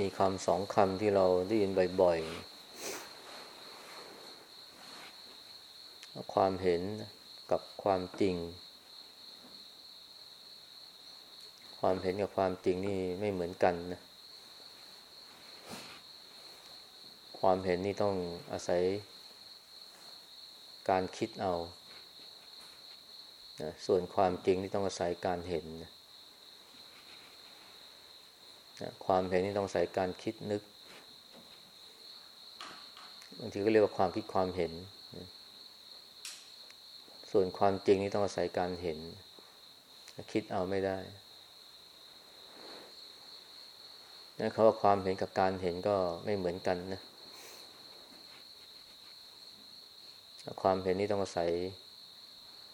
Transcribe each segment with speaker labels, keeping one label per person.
Speaker 1: มีคำสองคำที่เราได้ยินบ่อยๆ ความเห็นกับความจริง ความเห็นกับความจริงนี่ไม่เหมือนกันนะ ความเห็นนี่ต้องอาศัยการคิดเอา ส่วนความจริงนี่ต้องอาศัยการเห็นนะ ความเห็นนี่ต้องใส่การคิดนึกบางทีก็เรียกว่าความคิดความเห็น ส่วนความจริงนี่ต้องอาศัยการเห็น คิดเอาไม่ได้นะเขาว่าความเห็นกับการเห็นก็ไม่เหมือนกันนะ ความเห็นนี่ต้องอาศัย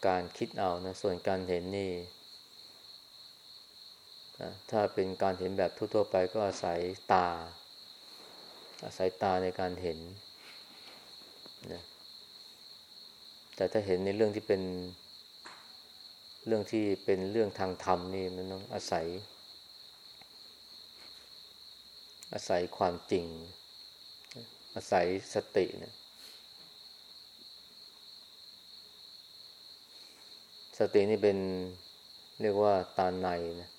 Speaker 1: การคิดเอานะ ส่วนการเห็นนี่ ถ้าเป็นการเห็นแบบทั่ว ๆ ไปก็อาศัยตา อาศัยตาในการเห็นนะแต่ถ้าเห็นในเรื่องที่เป็นเรื่องที่เป็นเรื่องทางธรรมนี่มันต้องอาศัย อาศัยความจริง อาศัยสตินะสตินี่เป็นเรียกว่าตาในนะ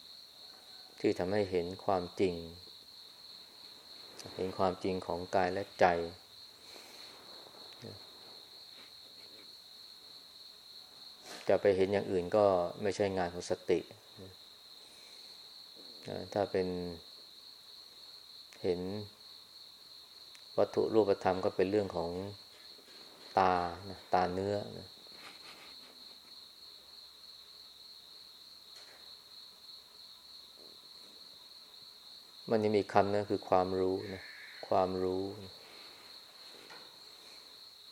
Speaker 1: ที่ทำให้เห็นความจริง เห็นความจริงของกายและใจ จะไปเห็นอย่างอื่นก็ไม่ใช่งานของสติ ถ้าเป็นเห็นวัตถุรูปธรรมก็เป็นเรื่องของตา ตาเนื้อนะ มันยังมีคำนะคือความรู้นะความรู้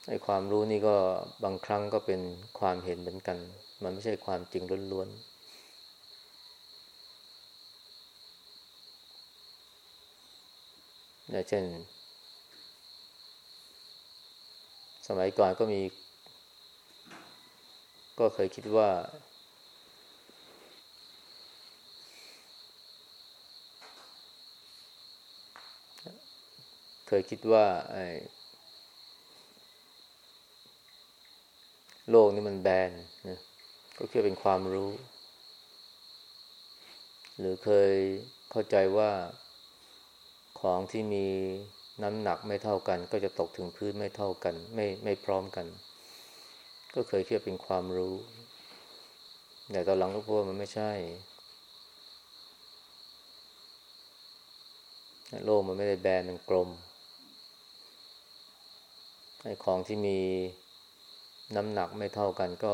Speaker 1: ไอ้ความรู้นี่ก็บางครั้งก็เป็นความเห็นเหมือนกัน มันไม่ใช่ความจริงล้วนๆนะเช่น สมัยก่อนก็มี ก็เคยคิดว่า เคยคิดว่าโลกนี้มันแบนนะก็คิดเป็นความรู้ หรือเคยเข้าใจว่าของที่มีน้ำหนักไม่เท่ากัน ก็จะตกถึงพื้นไม่เท่ากัน ไม่ไม่พร้อมกัน ก็เคยคิดเป็นความรู้แต่ตอนหลังก็พบว่ามันไม่ใช่ โลกมันไม่ได้แบนมันกลม ของที่มีน้ำหนักไม่เท่ากันก็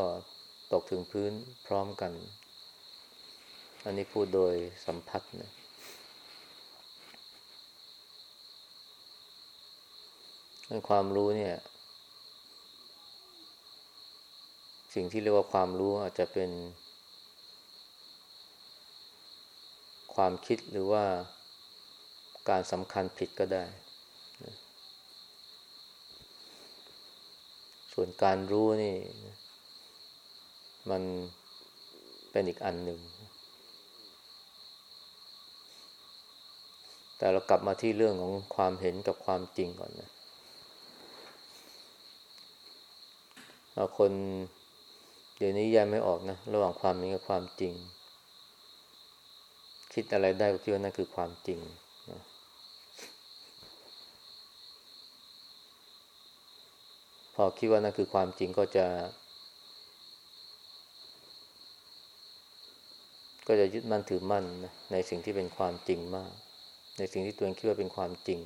Speaker 1: ตกถึงพื้นพร้อมกัน อันนี้พูดโดยสัมผัสนะความรู้เนี่ย สิ่งที่เรียกว่าความรู้อาจจะเป็น ความคิดหรือว่าการสำคัญผิดก็ได้ ส่วนการรู้นี่ มันเป็นอีกอันหนึ่ง แต่เรากลับมาที่เรื่องของความเห็นกับความจริงก่อนนะคนเดี๋ยวนี้แยกไม่ออกนะ ระหว่างความเห็นกับความจริง คิดอะไรได้ก็คิดว่านั่นคือความจริง พอคิดว่านั่นคือความจริงก็จะ ก็จะยึดมั่นถือมั่นนะในสิ่งที่เป็นความจริงมาก ในสิ่งที่ตัวเองคิดว่าเป็นความจริง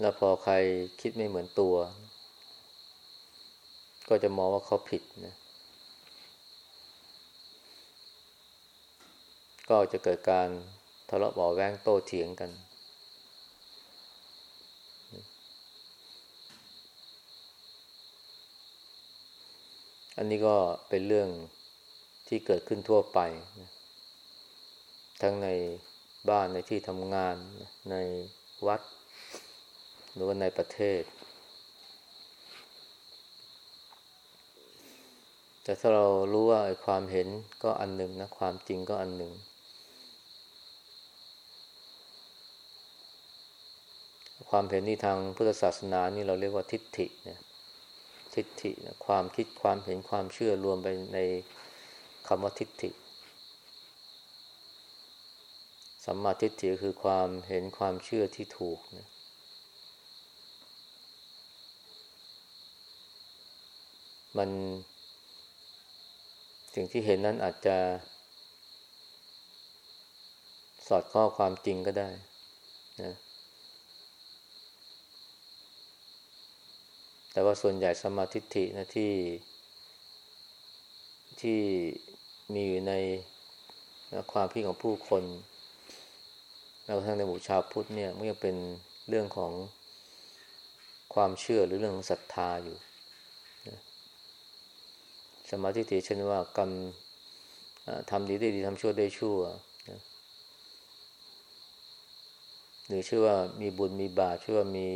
Speaker 1: แล้วพอใครคิดไม่เหมือนตัว ก็จะมองว่าเขาผิดนะก็จะเกิดการทะเลาะเบาแวงโต้เถียงกัน อันนี้ก็เป็นเรื่องที่เกิดขึ้นทั่วไป ทั้งในบ้านในที่ทำงานในวัด หรือว่าในประเทศ แต่ถ้าเรารู้ว่าความเห็นก็อันหนึ่งนะ ความจริงก็อันหนึ่ง ความเห็นนี่ทางพุทธศาสนานี่เราเรียกว่าทิฏฐิเนี่ย ทิฏฐิความคิดความเห็นความเชื่อรวมไปในคำว่าทิฏฐิสัมมาทิฏฐิคือความเห็นความเชื่อที่ถูกนะมันสิ่งที่เห็นนั้นอาจจะ สอดข้อความจริงก็ได้นะ แต่ว่าส่วนใหญ่สมาธิฐินะที่ที่มีอยู่ในความคิดของผู้คนแล้วทั้งในหมู่ชาวพุทธเนี่ยมันยังเป็นเรื่องของความเชื่อหรือเรื่องของศรัทธาอยู่สมาธิเช่นว่ากรรมทำดีได้ดีทำชั่วได้ชั่วหรือชื่อว่ามีบุญมีบาปชื่อว่ามี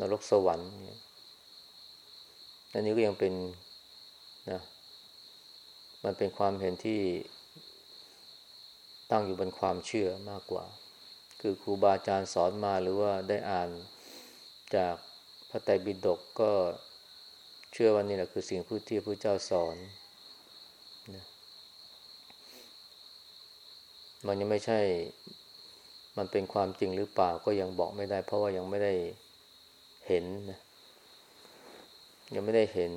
Speaker 1: นรกสวรรค์เนี่ย อันนี้ก็ยังเป็นนะมันเป็นความเห็นที่ตั้งอยู่บนความเชื่อมากกว่า คือครูบาอาจารย์สอนมาหรือว่าได้อ่านจากพระไตรปิฎกก็เชื่อว่านี่แหละคือสิ่งที่พระเจ้าสอนนะมันยังไม่ใช่ มันเป็นความจริงหรือเปล่าก็ยังบอกไม่ได้ เพราะว่ายังไม่ได้เห็นนะ ยังไม่ได้เห็น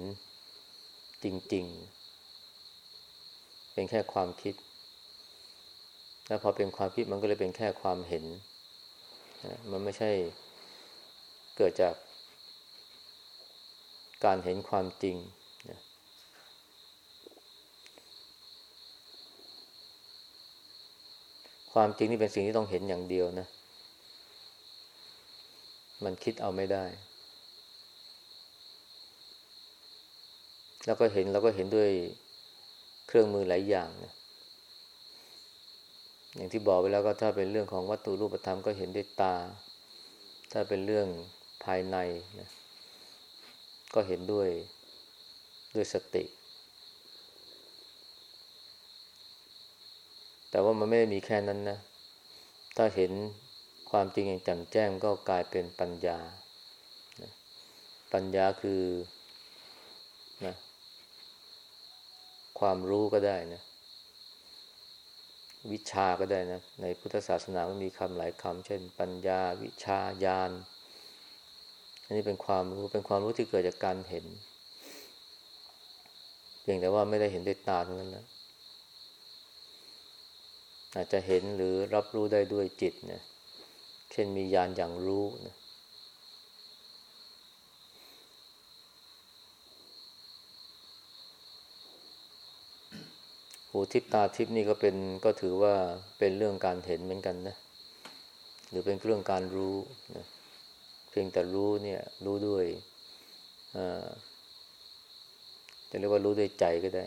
Speaker 1: จริง ๆ เป็นแค่ความคิด แล้วพอเป็นความคิดมันก็เลยเป็นแค่ความเห็น มันไม่ใช่เกิดจากการเห็นความจริงนะความจริงนี่เป็นสิ่งที่ต้องเห็นอย่างเดียวนะ มันคิดเอาไม่ได้ แล้วก็เห็นเราก็เห็นด้วยเครื่องมือหลายอย่างนะอย่างที่บอกไปแล้วก็ถ้าเป็นเรื่องของวัตถุรูปธรรมก็เห็นด้วยตา ถ้าเป็นเรื่องภายในนะก็เห็นด้วยด้วยสติ แต่ว่ามันไม่ได้มีแค่นั้นนะ ถ้าเห็นความจริงอย่างแจ่มแจ้งก็กลายเป็นปัญญา ปัญญาคือนะ ความรู้ก็ได้นะ วิชาก็ได้นะ ในพุทธศาสนามันมีคำหลายคำเช่น ปัญญาวิชาญาณอันนี้เป็นความรู้เป็นความรู้ที่เกิดจากการเห็น เพียงแต่ว่าไม่ได้เห็นด้วยตาเท่านั้นนะอาจจะเห็นหรือรับรู้ได้ด้วยจิตนะเช่นมียานอย่างรู้นะ หูทิพตาทิพนี่ก็เป็นก็ถือว่าเป็นเรื่องการเห็นเหมือนกันนะ หรือเป็นเรื่องการรู้นะพียงแต่รู้เนี่ยรู้ด้วยจะเรียกว่ารู้ด้วยใจก็ได้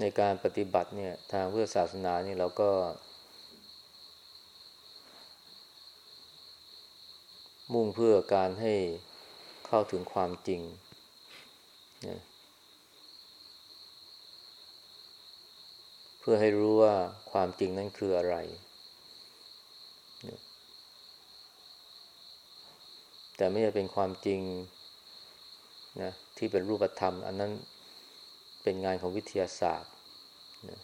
Speaker 1: ในการปฏิบัติเนี่ย ทางพุทธศาสนานี่เราก็มุ่งเพื่อการให้เข้าถึงความจริง นะเพื่อให้รู้ว่าความจริงนั้นคืออะไรแต่ไม่ใช่เป็นความจริงนะที่เป็นรูปธรรม อันนั้นเป็นงานของวิทยาศาสตร์นะ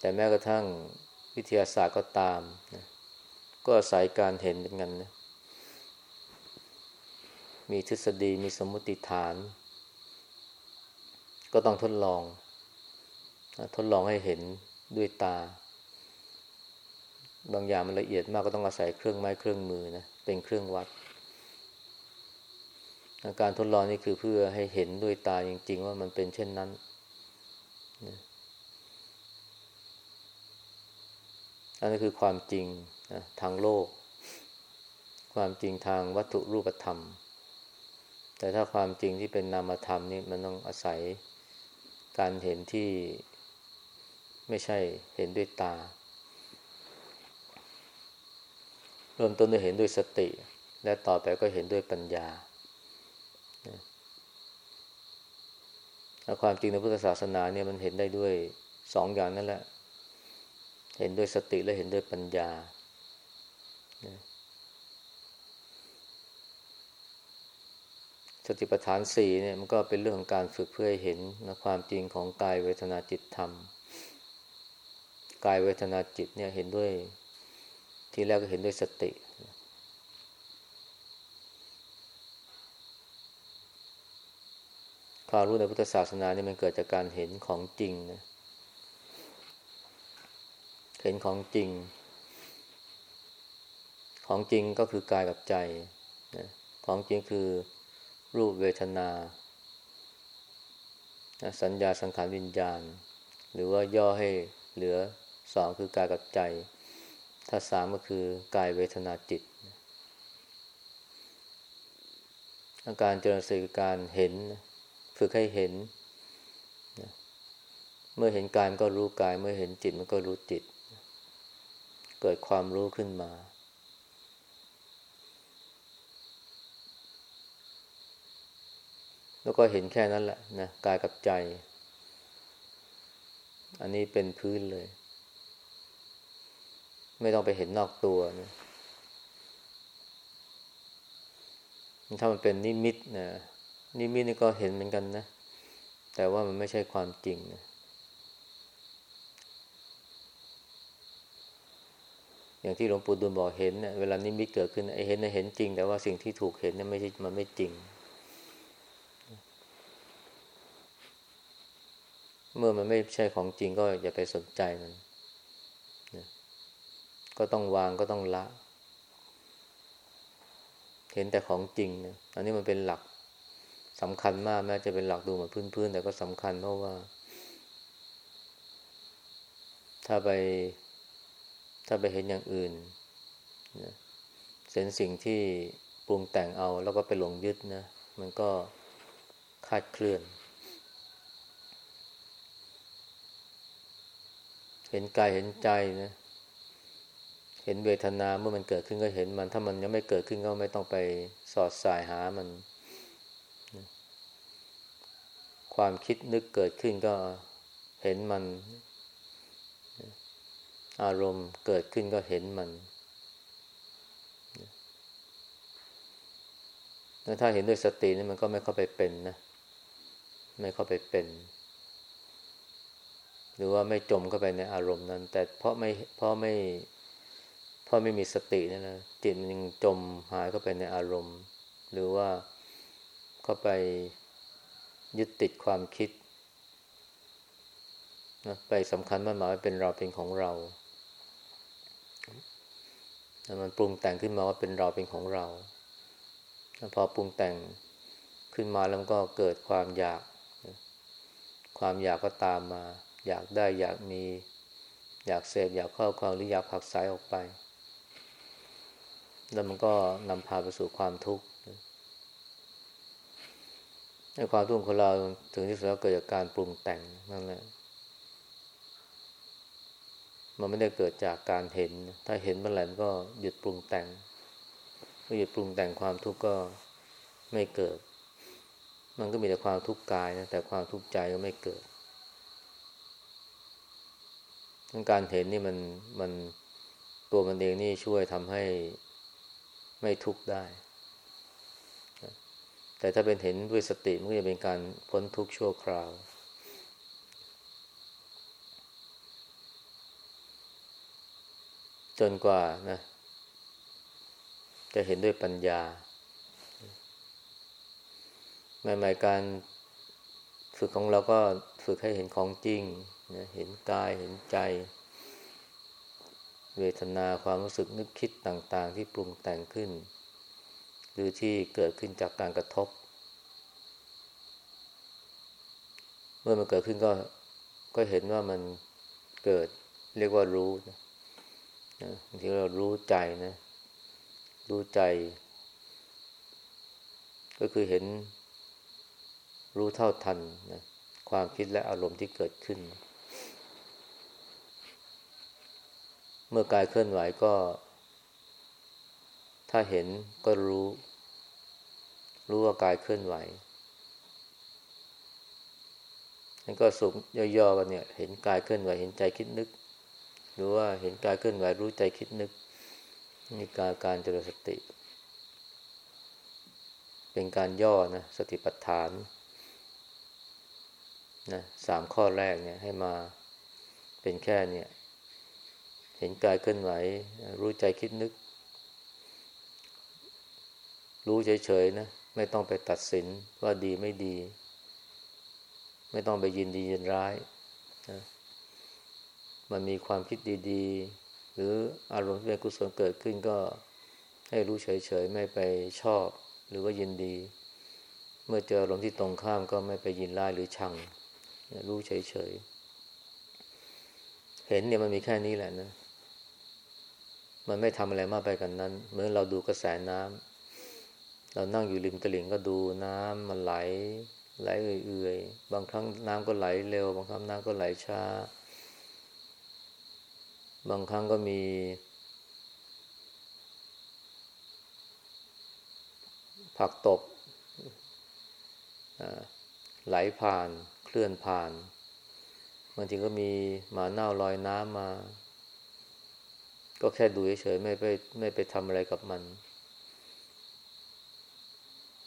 Speaker 1: แต่แม้กระทั่งวิทยาศาสตร์ก็ตามนะก็อาศัยการเห็นเป็นกันนะ มีทฤษฎีมีสมมติฐาน ก็ต้องทดลอง ทดลองให้เห็นด้วยตา บางอย่างมันละเอียดมากก็ต้องอาศัยเครื่องไม้เครื่องมือนะเป็นเครื่องวัดการทดลองนี่คือเพื่อให้เห็นด้วยตาจริง ๆ ว่ามันเป็นเช่นนั้นนะอันนี้คือความจริงทางโลก ความจริงทางวัตถุรูปธรรม แต่ถ้าความจริงที่เป็นนามธรรมนี่มันต้องอาศัยการเห็นที่ไม่ใช่เห็นด้วยตา เริ่มต้นด้วยเห็นด้วยสติ และต่อไปก็เห็นด้วยปัญญาความจริงในพุทธศาสนาเนี่ยมันเห็นได้ด้วยสองอย่างนั่นแหละ เห็นด้วยสติและเห็นด้วยปัญญา ติปัฏฐานสี่เนี่ยมันก็เป็นเรื่องของการฝึกเพื่อให้เห็นนะความจริงของกายเวทนาจิตธรรม กายเวทนาจิตเนี่ยเห็นด้วย ที่แรกก็เห็นด้วยสติ ความรู้ในพุทธศาสนาเนี่ยมันเกิดจากการเห็นของจริงนะเห็นของจริง ของจริงก็คือกายกับใจนะของจริงคือ รูปเวทนา สัญญาสังขารวิญญาณ หรือว่าย่อให้เหลือสองคือกายกับใจ ถ้าสามก็คือกายเวทนาจิต อาการเจริญสติการเห็น ฝึกให้เห็น เมื่อเห็นกายมันก็รู้กาย เมื่อเห็นจิตมันก็รู้จิต เกิดความรู้ขึ้นมา แล้วก็เห็นแค่นั้นแหละนะกายกับใจ อันนี้เป็นพื้นเลย ไม่ต้องไปเห็นนอกตัวนะถ้ามันเป็นนิมิตนะนิมิตนี่ก็เห็นเหมือนกันนะ แต่ว่ามันไม่ใช่ความจริงนะอย่างที่หลวงปู่ดูลบอกเห็นเนะเวลานิมิตเกิดขึ้นไอ้เห็นนะเห็นจริง แต่ว่าสิ่งที่ถูกเห็นเนี่ยไม่ใช่มันไม่จริง เมื่อมันไม่ใช่ของจริงก็อย่าไปสนใจมันนะก็ต้องวางก็ต้องละ เห็นแต่ของจริงนะอันนี้มันเป็นหลักสำคัญมากแม้จะเป็นหลักดูเหมือนพื้นๆแต่ก็สำคัญเพราะว่า ถ้าไป ถ้าไปเห็นอย่างอื่นนะเห็นสิ่งที่ปรุงแต่งเอาแล้วก็ไปหลงยึดนะ มันก็คาดเคลื่อน เห็นกายเห็นใจนะ เห็นเวทนาเมื่อมันเกิดขึ้นก็เห็นมัน ถ้ามันยังไม่เกิดขึ้นก็ไม่ต้องไปสอดสายหามัน ความคิดนึกเกิดขึ้นก็เห็นมัน อารมณ์เกิดขึ้นก็เห็นมันถ้าเห็นด้วยสตินี่มันก็ไม่เข้าไปเป็นนะ ไม่เข้าไปเป็น หรือว่าไม่จมเข้าไปในอารมณ์นั้น แต่เพราะไม่เพราะไม่เพราะไม่มีสตินั่นะจิตมันยังจมหายเข้าไปในอารมณ์ หรือว่าเข้าไปยึดติดความคิดนะไปสำคัญมันหมายเป็นเราเป็นของเราแล้วมันปรุงแต่งขึ้นมาว่าเป็นเราเป็นของเรา พอปรุงแต่งขึ้นมาแล้วก็เกิดความอยาก ความอยากก็ตามมา อยากได้อยากมี อยากเสพอยากครอบครองหรืออยากผักสายออกไป แล้วมันก็นำพาไปสู่ความทุกข์ในความทุกข์ของเราถึงที่สุดแล้วเกิดจากการปรุงแต่งนั่นแหละมันไม่ได้เกิดจากการเห็น ถ้าเห็นเมื่อไหร่มันก็หยุดปรุงแต่งเมื่อหยุดปรุงแต่งความทุกข์ก็ไม่เกิด มันก็มีแต่ความทุกข์กายนะแต่ความทุกข์ใจก็ไม่เกิด การเห็นนี่มันมันตัวมันเองนี่ช่วยทำให้ไม่ทุกข์ได้ แต่ถ้าเป็นเห็นด้วยสติมันก็จะเป็นการพ้นทุกข์ชั่วคราว จนกว่านะ จะเห็นด้วยปัญญาใหม่ๆการฝึกของเราก็ฝึกให้เห็นของจริง นะเห็นกายเห็นใจ เวทนาความรู้สึกนึกคิดต่าง ๆ ที่ปรุงแต่งขึ้น หรือที่เกิดขึ้นจากการกระทบ เมื่อมันเกิดขึ้นก็ก็เห็นว่ามันเกิดเรียกว่ารู้นะบางทีเรารู้ใจนะ รู้ใจ ก็คือเห็นรู้เท่าทันนะความคิดและอารมณ์ที่เกิดขึ้น เมื่อกายเคลื่อนไหวก็ ถ้าเห็นก็รู้ รู้ว่ากายเคลื่อนไหวมันก็สุขย่อๆกันเนี่ย เห็นกายเคลื่อนไหว เห็นใจคิดนึก หรือว่าเห็นกายเคลื่อนไหว รู้ใจคิดนึกนี่การการเจริญสติ เป็นการย่อนะสติปัฏฐานนะสามข้อแรกเนี่ยให้มาเป็นแค่เนี่ย เห็นกายเคลื่อนไหว รู้ใจคิดนึก รู้เฉยๆนะ ไม่ต้องไปตัดสินว่าดีไม่ดี ไม่ต้องไปยินดียินร้ายนะมันมีความคิดดีๆ หรืออารมณ์ที่เป็นกุศลเกิดขึ้นก็ให้รู้เฉยๆ ไม่ไปชอบ หรือว่ายินดี เมื่อเจออารมณ์ที่ตรงข้ามก็ไม่ไปยินร้ายหรือชัง รู้เฉยๆ เห็นเนี่ยมันมีแค่นี้แหละนะ มันไม่ทำอะไรมากไปกันนั้น เหมือนเราดูกระแสน้ำเรานั่งอยู่ริมตลิ่งก็ดูน้ำมันไหล ไหลเอื่อยๆ บางครั้งน้ำก็ไหลเร็ว บางครั้งน้ำก็ไหลช้า บางครั้งก็มี ผักตบไหลผ่านเคลื่อนผ่าน บางทีก็มีหมาเน่าลอยน้ำมา ก็แค่ดูเฉยๆไม่ไปไม่ไปทำอะไรกับมัน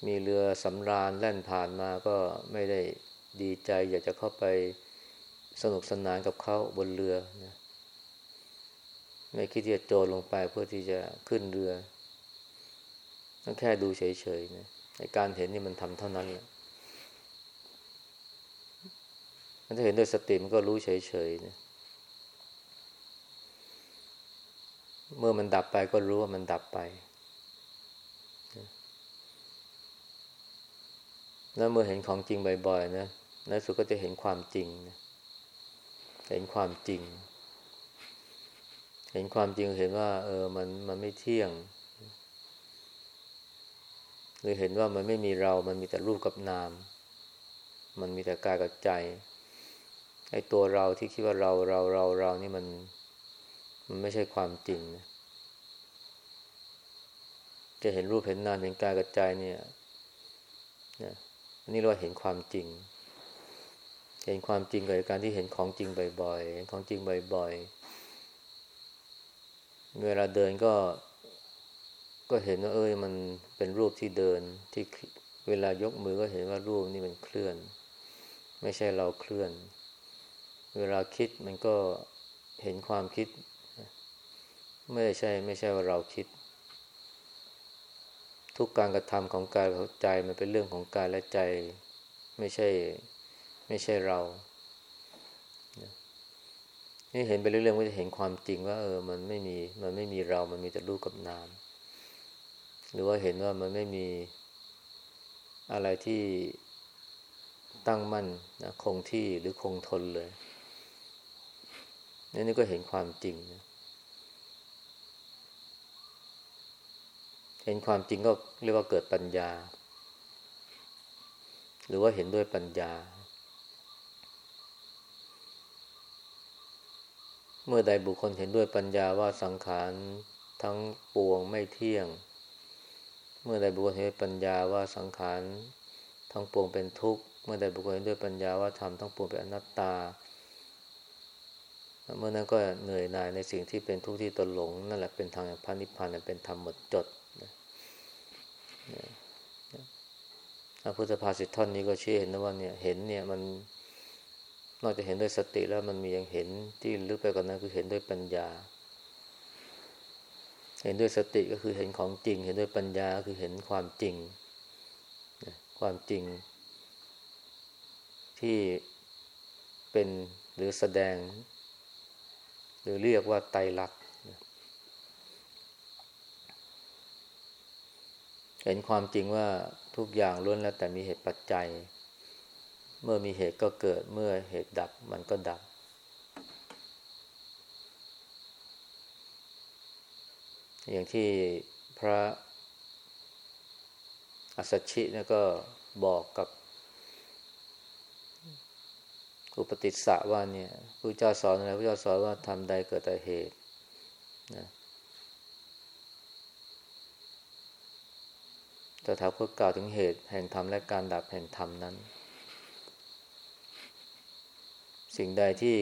Speaker 1: มีเรือสำราญแล่นผ่านมาก็ไม่ได้ดีใจ อยากจะเข้าไปสนุกสนานกับเขาบนเรือนะไม่คิดที่จะโจรลงไปเพื่อที่จะขึ้นเรือต้องแค่ดูเฉยๆนะในการเห็นนี่มันทำเท่านั้นแหละถ้าเห็นด้วยสติมันก็รู้เฉยๆนะ เมื่อมันดับไปก็รู้ว่ามันดับไป แล้วเมื่อเห็นของจริงบ่อยๆนะในสุดก็จะเห็นความจริงนะเห็นความจริง เห็นความจริงเห็นว่า เออ มันมันไม่เที่ยง หรือเห็นว่ามันไม่มีเรา มันมีแต่รูปกับนาม มันมีแต่กายกับใจ ไอ้ตัวเราที่คิดว่าเราเราเราเรานี่มัน มันไม่ใช่ความจริงนะจะเห็นรูปเห็นนามเห็นกายกับใจเนี่ยนะนนี้เราเห็นความจริง เห็นความจริงกับการที่เห็นของจริงบ่อยๆเห็นของจริงบ่อยๆเวลาเดินก็ ก็เห็นว่าเอ้ยมันเป็นรูปที่เดินที่เวลายกมือก็เห็นว่ารูปนี่มันเคลื่อน ไม่ใช่เราเคลื่อน เวลาคิดมันก็เห็นความคิด ไม่ใช่ ไม่ใช่ว่าเราคิด ทุกการกระทำของกายใจมันเป็นเรื่องของกายและใจ ไม่ใช่ ไม่ใช่เรานี่เห็นไปเรื่อยๆก็จะเห็นความจริงว่า เออ มันไม่มี มันไม่มีเรา มันมีแต่รูปกับนาม หรือว่าเห็นว่ามันไม่มีอะไรที่ตั้งมั่นนะคงที่หรือคงทนเลยนี่นี่ก็เห็นความจริงนะ เห็นความจริงก็เรียกว่าเกิดปัญญา หรือว่าเห็นด้วยปัญญา เมื่อใดบุคคลเห็นด้วยปัญญาว่าสังขารทั้งปวงไม่เที่ยง เมื่อใดบุคคลเห็นด้วยปัญญาว่าสังขารทั้งปวงเป็นทุกข์ เมื่อใดบุคคลเห็นด้วยปัญญาว่าธรรมทั้งปวงเป็นอนัตตา เมื่อนั้นก็เหนื่อยหน่ายในสิ่งที่เป็นทุกข์ที่ตนหลง นั่นแหละเป็นทางพระนิพพานเป็นธรรมหมดจด พระพุทธภาษิตท่อนนี้ก็ชี้เห็นนะว่าเนี่ยเห็นเนี่ยมันนอกจากเห็นด้วยสติแล้วมันมียังเห็นที่ลึกไปกว่านั้นคือเห็นด้วยปัญญา เห็นด้วยสติก็คือเห็นของจริง เห็นด้วยปัญญาคือเห็นความจริง ความจริง ที่เป็นหรือแสดง หรือเรียกว่าไตรลักษณ์ เห็นความจริงว่าทุกอย่างล้วนแล้วแต่มีเหตุปัจจัย เมื่อมีเหตุก็เกิดเมื่อเหตุดับมันก็ดับ อย่างที่พระอัสสชินะก็บอกกับอุปติสสะว่าเนี่ยพระเจ้าสอนอะไรพระเจ้าสอนว่าทำใดเกิดแต่เหตุนะ ตถาคตกล่าวถึงเหตุแห่งธรรมและการดับแห่งธรรมนั้น สิ่งใดที่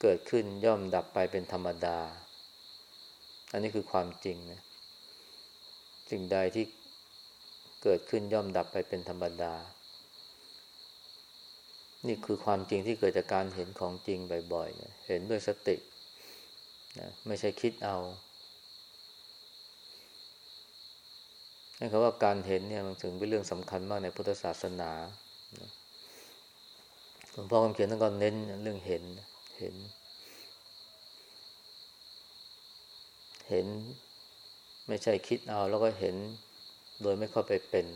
Speaker 1: เกิดขึ้นย่อมดับไปเป็นธรรมดา อันนี้คือความจริงนะ สิ่งใดที่เกิดขึ้นย่อมดับไปเป็นธรรมดา นี่คือความจริงที่เกิดจากการเห็นของจริงบ่อยๆนะเห็นด้วยสตินะไม่ใช่คิดเอา นั่นคือว่าการเห็นเนี่ยมันถึงเป็นเรื่องสำคัญมากในพุทธศาสนาหลวงพ่อคำเขียนท่านก็เน้นเรื่องเห็น เห็น เห็น ไม่ใช่คิดเอาแล้วก็เห็นโดยไม่เข้าไปเป็น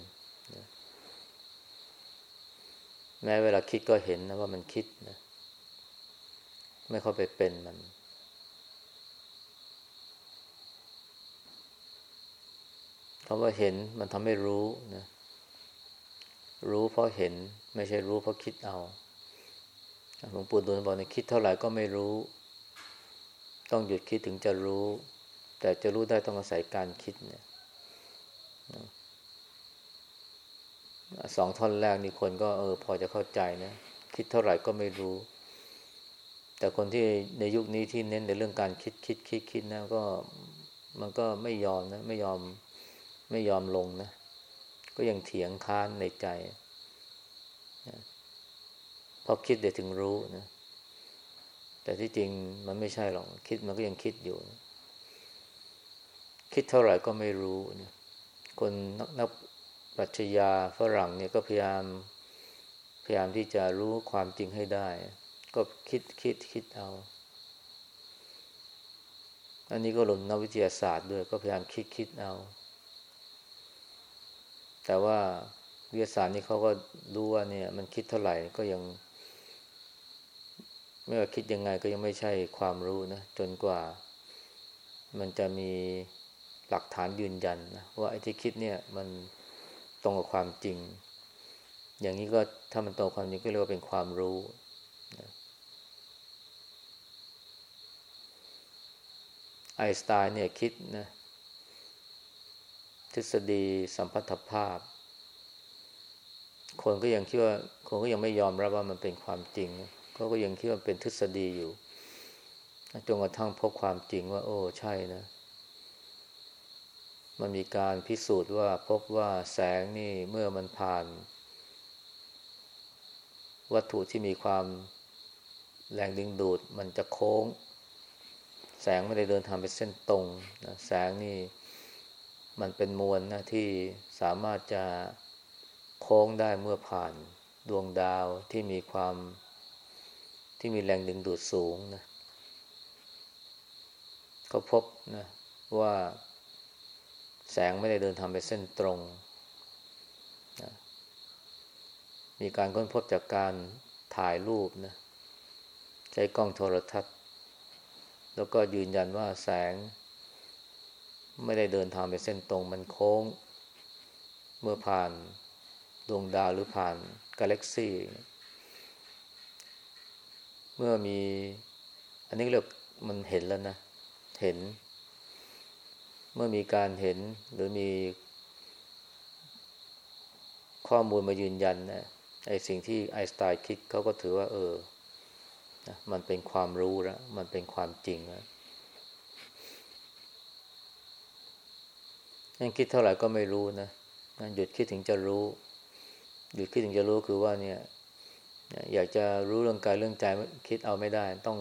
Speaker 1: แม้เวลาคิดก็เห็นนะว่ามันคิดนะ ไม่เข้าไปเป็นมัน คำว่าเห็นมันทำให้รู้นะ รู้เพราะเห็น ไม่ใช่รู้เพราะคิดเอาหลวงปู่ดูลบอกในคิดเท่าไหร่ก็ไม่รู้ ต้องหยุดคิดถึงจะรู้ แต่จะรู้ได้ต้องอาศัยการคิดเนี่ยสองท่อนแรกนี่คนก็เออพอจะเข้าใจนะ คิดเท่าไหร่ก็ไม่รู้ แต่คนที่ในยุคนี้ที่เน้นในเรื่องการคิดคิดคิดคิดนะก็มันก็ไม่ยอมนะ ไม่ยอม ไม่ยอมลงนะ ก็ยังเถียงค้านในใจพอคิดเดี๋ยวถึงรู้นะ แต่ที่จริงมันไม่ใช่หรอก คิดมันก็ยังคิดอยู่นะคิดเท่าไหร่ก็ไม่รู้นะคนนักนักปรัชญาฝรั่งเนี่ยก็พยายาม พยายามที่จะรู้ความจริงให้ได้ ก็คิดคิดคิดเอา อันนี้ก็ลงนักวิทยาศาสตร์ด้วย ก็พยายามคิดคิดเอา แต่ว่าวิทยาศาสตร์นี่เขาก็รู้ว่าเนี่ย มันคิดเท่าไหร่ก็ยัง ไม่ว่าคิดยังไงก็ยังไม่ใช่ความรู้นะจนกว่า มันจะมีหลักฐานยืนยันนะว่าไอ้ที่คิดเนี่ย มันตรงกับความจริง อย่างนี้ก็ถ้ามันตรงความจริงก็เรียกว่าเป็นความรู้ไอสไตน์เนี่ยคิดนะ ทฤษฎีสัมพัทธภาพ คนก็ยังคิดว่าคนก็ยังไม่ยอมรับว่ามันเป็นความจริงเขาก็ยังคิดว่าเป็นทฤษฎีอยู่จนกระทั่งพบความจริงว่า โอ้ใช่นะ มันมีการพิสูจน์ว่าพบว่าแสงนี่เมื่อมันผ่าน วัตถุที่มีความแรงดึงดูด มันจะโค้ง แสงไม่ได้เดินทางเป็นเส้นตรงนะแสงนี่ มันเป็นมวลนะที่สามารถจะโค้งได้เมื่อผ่านดวงดาวที่มีความที่มีแรงดึงดูดสูงนะก็พบนะว่าแสงไม่ได้เดินทางไปเส้นตรงนะมีการค้นพบจากการถ่ายรูปนะใช้กล้องโทรทัศน์ แล้วก็ยืนยันว่าแสง ไม่ได้เดินทางไปเส้นตรงมันโค้ง เมื่อผ่านดวงดาวหรือผ่านกาแล็กซี่ เมื่อมี อันนี้เรียกมันเห็นแล้วนะ เห็น เมื่อมีการเห็นหรือมี ข้อมูลมายืนยันนะไอ้สิ่งที่ไอสไตน์คิดเขาก็ถือว่า เออ มันเป็นความรู้แล้ว มันเป็นความจริงแล้ว ยังคิดเท่าไหร่ก็ไม่รู้นะหยุดคิดถึงจะรู้ หยุดคิดถึงจะรู้คือว่าเนี่ย อยากจะรู้เรื่องกายเรื่องใจคิดเอาไม่ได้ต้อง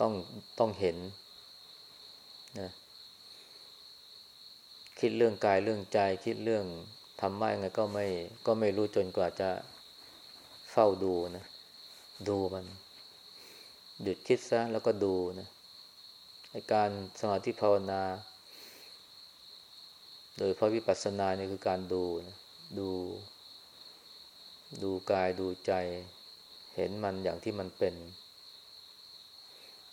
Speaker 1: ต้องต้องเห็นนะคิดเรื่องกายเรื่องใจ คิดเรื่องทำไม่ไงก็ไม่ก็ไม่รู้จนกว่าจะเฝ้าดูนะดูมัน หยุดคิดซะแล้วก็ดูนะการสมาธิภาวนา โดยพระวิปัสสนาเนี่ยคือการดูนะดู ดูกายดูใจ เห็นมันอย่างที่มันเป็น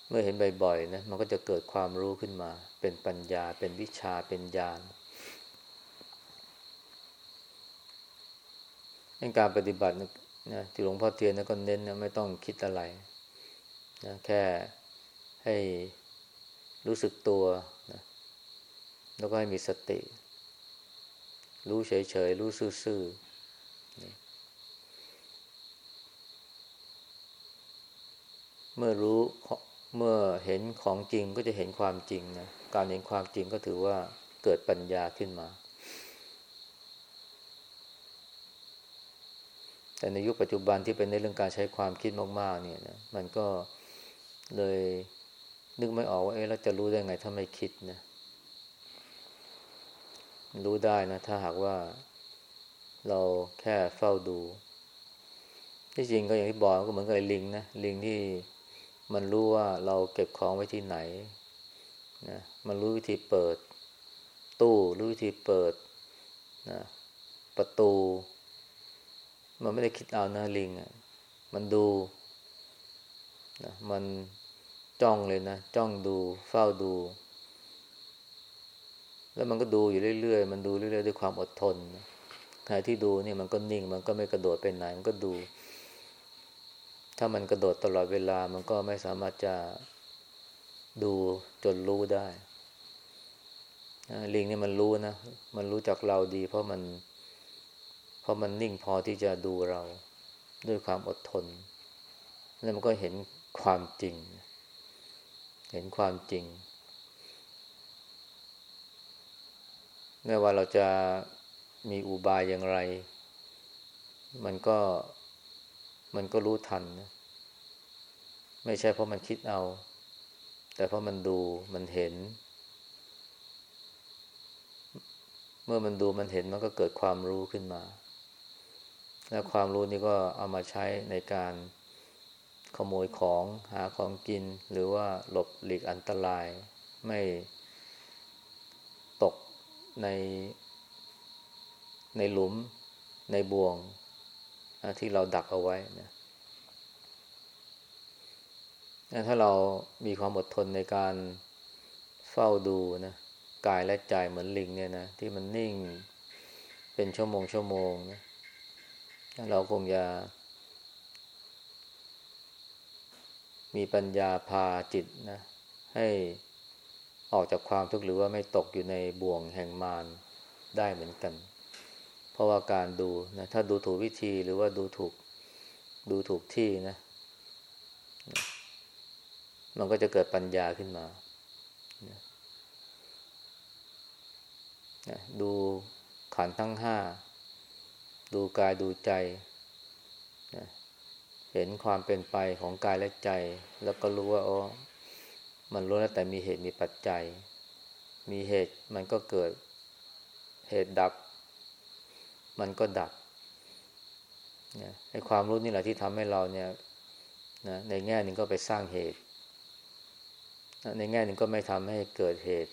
Speaker 1: เมื่อเห็นบ่อยๆนะมันก็จะเกิดความรู้ขึ้นมา เป็นปัญญาเป็นวิชาเป็นญาณในการปฏิบัตินะที่หลวงพ่อเทียนนะก็เน้นนะไม่ต้องคิดอะไรนะแค่ให้รู้สึกตัวนะแล้วก็ให้มีสติ รู้เฉยๆ รู้ซื่อๆ เมื่อรู้เมื่อเห็นของจริงก็จะเห็นความจริงนะ การเห็นความจริงก็ถือว่าเกิดปัญญาขึ้นมา แต่ในยุคปัจจุบันที่เป็นในเรื่องการใช้ความคิดมาก ๆ เนี่ยนะ มันก็เลยนึกไม่ออกว่า เอ๊ะเราจะรู้ได้ไงถ้าไม่คิดนะ รู้ได้นะ ถ้าหากว่าเราแค่เฝ้าดู ที่จริงก็อย่างที่บอกก็เหมือนกับลิงนะลิงที่มันรู้ว่าเราเก็บของไว้ที่ไหนนะมันรู้วิธีเปิด ตู้รู้วิธีเปิดนะประตู มันไม่ได้คิดเอานะลิงอะมันดูนะมันจ้องเลยนะ จ้องดูเฝ้าดู แล้วมันก็ดูอยู่เรื่อยๆ มันดูเรื่อยๆด้วยความอดทนขณะที่ดูนี่มันก็นิ่ง มันก็ไม่กระโดดไปไหน มันก็ดู ถ้ามันกระโดดตลอดเวลา มันก็ไม่สามารถจะดูจนรู้ได้ลิงนี่มันรู้นะ มันรู้จักเราดี เพราะมัน เพราะมันนิ่งพอที่จะดูเราด้วยความอดทน แล้วมันก็เห็นความจริง เห็นความจริง ไม่ว่าเราจะมีอุบายอย่างไร มันก็มันก็รู้ทันนะไม่ใช่เพราะมันคิดเอา แต่เพราะมันดูมันเห็น เมื่อมันดูมันเห็นมันก็เกิดความรู้ขึ้นมา และความรู้นี้ก็เอามาใช้ในการขโมยของหาของกิน หรือว่าหลบหลีกอันตราย ไม่ ในในหลุมในบ่วงที่เราดักเอาไว้นะถ้าเรามีความอดทนในการเฝ้าดูนะกายและใจเหมือนลิงเนี่ยนะที่มันนิ่งเป็นชั่วโมงชั่วโมงนะเราคงจะ มีปัญญาพาจิตนะให้ ออกจากความทุกข์หรือว่าไม่ตกอยู่ในบ่วงแห่งมารได้เหมือนกัน เพราะว่าการดูนะถ้าดูถูกวิธีหรือว่าดูถูกดูถูกที่นะ มันก็จะเกิดปัญญาขึ้นมา ดูขันทั้งห้า ดูกายดูใจ เห็นความเป็นไปของกายและใจ แล้วก็รู้ว่าอ๋อ มันรู้แล้วแต่มีเหตุมีปัจจัย มีเหตุมันก็เกิด เหตุดับ มันก็ดับนะไอ้ความรู้นี่แหละที่ทำให้เราเนี่ยนะในแง่หนึ่งก็ไปสร้างเหตุ ในแง่หนึ่งก็ไม่ทำให้เกิดเหตุ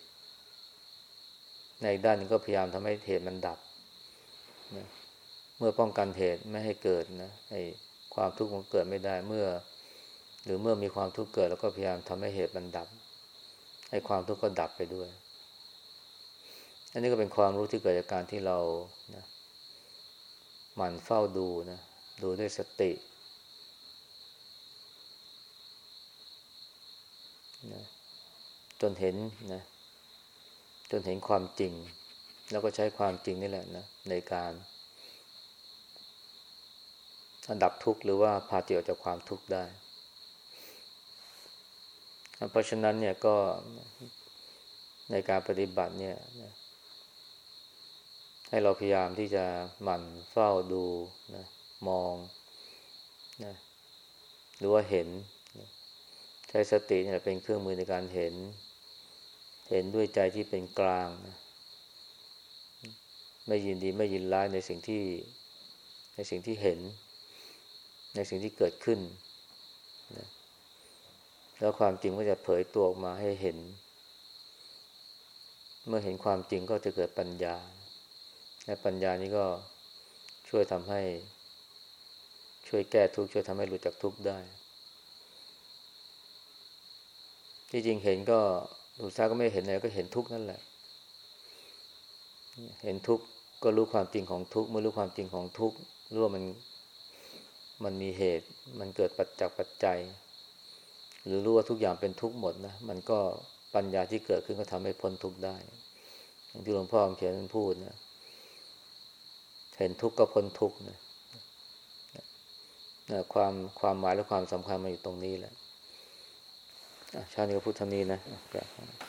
Speaker 1: ในด้านนึงก็พยายามทำให้เหตุมันดับนะเมื่อป้องกันเหตุไม่ให้เกิดนะไอ้ความทุกข์มันเกิดไม่ได้เมื่อ หรือเมื่อมีความทุกข์เกิดแล้วก็พยายามทำให้เหตุมันดับ ให้ความทุกข์ก็ดับไปด้วย อันนี้ก็เป็นความรู้ที่เกิดจากการที่เรานะหมั่นเฝ้าดูนะดูด้วยสตินะจนเห็นนะจนเห็นความจริง แล้วก็ใช้ความจริงนี่แหละนะในการดับทุกข์หรือว่าพาจิตออกจากความทุกข์ได้ เพราะฉะนั้นเนี่ยก็ในการปฏิบัติเนี่ยให้เราพยายามที่จะหมั่นเฝ้าดูนะมองนะหรือว่าเห็น ใช้สติเนี่ยเป็นเครื่องมือในการเห็น เห็นด้วยใจที่เป็นกลางนะไม่ยินดีไม่ยินร้ายในสิ่งที่ ในสิ่งที่เห็น ในสิ่งที่เกิดขึ้นนะ แล้วความจริงก็จะเผยตัวออกมาให้เห็น เมื่อเห็นความจริงก็จะเกิดปัญญา และปัญญานี้ก็ช่วยทำให้ ช่วยแก้ทุกข์ช่วยทำให้หลุดจากทุกข์ได้ ที่จริงเห็นก็ดูซ่าก็ไม่เห็นอะไรก็เห็นทุกข์นั่นแหละ เห็นทุกข์ก็รู้ความจริงของทุกข์เมื่อรู้ความจริงของทุกข์รู้ว่ามันมันมีเหตุ มันเกิดปัจจักปัจจัย หรือรู้ว่าทุกอย่างเป็นทุกข์หมดนะมันก็ปัญญาที่เกิดขึ้นก็ทำให้พ้นทุกข์ได้ อย่างที่หลวงพ่อเขียนพูดนะเห็นทุกข์ก็พ้นทุกข์นะนะความความหมายและความสำคัญมาอยู่ตรงนี้แหละชาตินี้ก็พูดเท่านี้นะอะกราบ